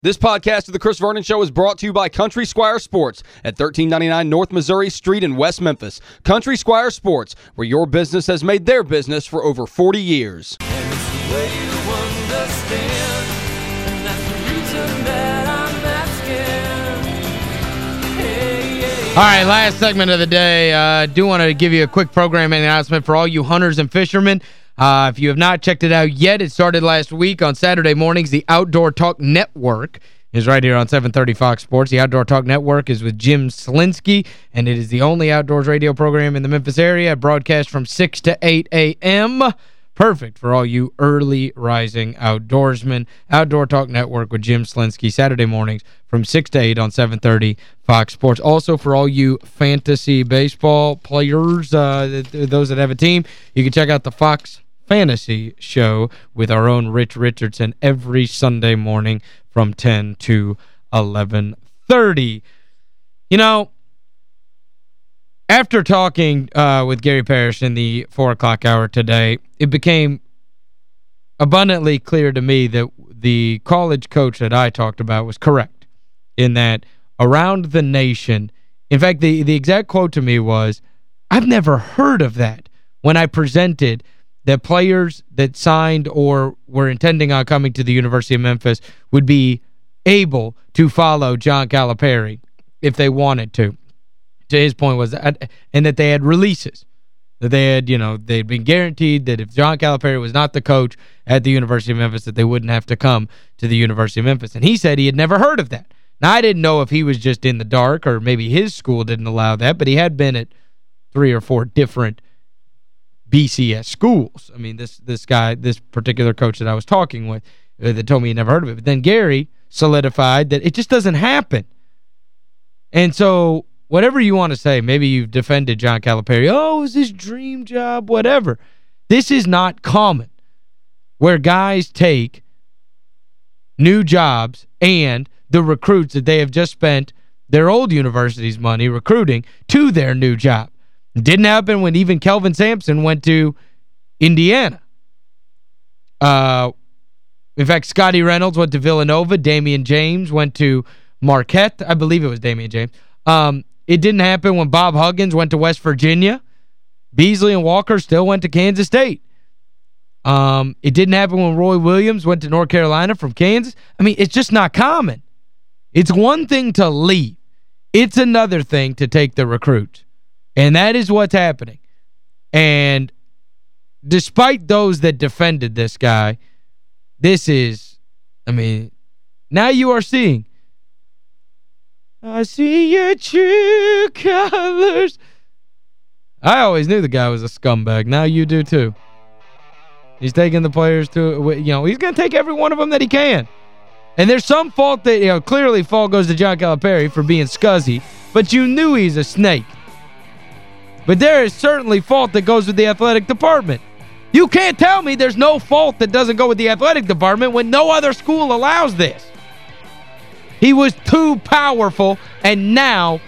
This podcast of The Chris Vernon Show is brought to you by Country Squire Sports at 1399 North Missouri Street in West Memphis. Country Squire Sports, where your business has made their business for over 40 years. All right, last segment of the day. I uh, do want to give you a quick programming announcement for all you hunters and fishermen. Uh, if you have not checked it out yet, it started last week on Saturday mornings. The Outdoor Talk Network is right here on 730 Fox Sports. The Outdoor Talk Network is with Jim Slinsky, and it is the only outdoors radio program in the Memphis area. Broadcast from 6 to 8 a.m., Perfect for all you early rising outdoorsmen. Outdoor Talk Network with Jim Slinsky, Saturday mornings from 6 to 8 on 730 Fox Sports. Also for all you fantasy baseball players, uh, those that have a team, you can check out the Fox Fantasy Show with our own Rich Richardson every Sunday morning from 10 to 11.30. You know, after talking uh, with Gary Parrish in the 4 o'clock hour today, it became abundantly clear to me that the college coach that I talked about was correct in that around the nation, in fact, the, the exact quote to me was, I've never heard of that when I presented that players that signed or were intending on coming to the University of Memphis would be able to follow John Calipari if they wanted to to his point was that, and that they had releases that they had, you know, they'd been guaranteed that if John Calipari was not the coach at the University of Memphis that they wouldn't have to come to the University of Memphis. And he said he had never heard of that. Now, I didn't know if he was just in the dark or maybe his school didn't allow that, but he had been at three or four different BCS schools. I mean, this this guy, this particular coach that I was talking with uh, that told me he never heard of it. But then Gary solidified that it just doesn't happen. And so whatever you want to say, maybe you've defended John Calipari. Oh, it was his dream job, whatever. This is not common where guys take new jobs and the recruits that they have just spent their old university's money recruiting to their new job. Didn't happen when even Kelvin Sampson went to Indiana. Uh, in fact, Scottie Reynolds went to Villanova. Damion James went to Marquette. I believe it was Damion James. Um, it didn't happen when Bob Huggins went to West Virginia. Beasley and Walker still went to Kansas State. Um, it didn't happen when Roy Williams went to North Carolina from Kansas. I mean, it's just not common. It's one thing to leave. It's another thing to take the recruit. And that is what's happening. And despite those that defended this guy, this is, I mean, now you are seeing I see your true colors. I always knew the guy was a scumbag. Now you do too. He's taking the players to, you know, he's going to take every one of them that he can. And there's some fault that, you know, clearly fault goes to John Calipari for being scuzzy, but you knew he's a snake. But there is certainly fault that goes with the athletic department. You can't tell me there's no fault that doesn't go with the athletic department when no other school allows this. He was too powerful, and now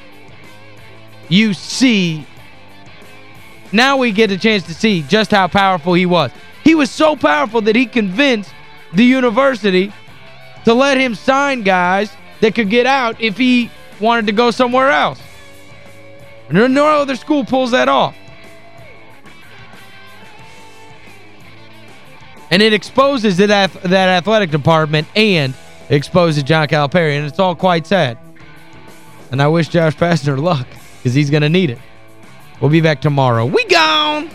you see, now we get a chance to see just how powerful he was. He was so powerful that he convinced the university to let him sign guys that could get out if he wanted to go somewhere else. And no other school pulls that off. And it exposes that, that athletic department and exposes John Calipari, and it's all quite sad. And I wish Josh Pastner luck, because he's going to need it. We'll be back tomorrow. We gone!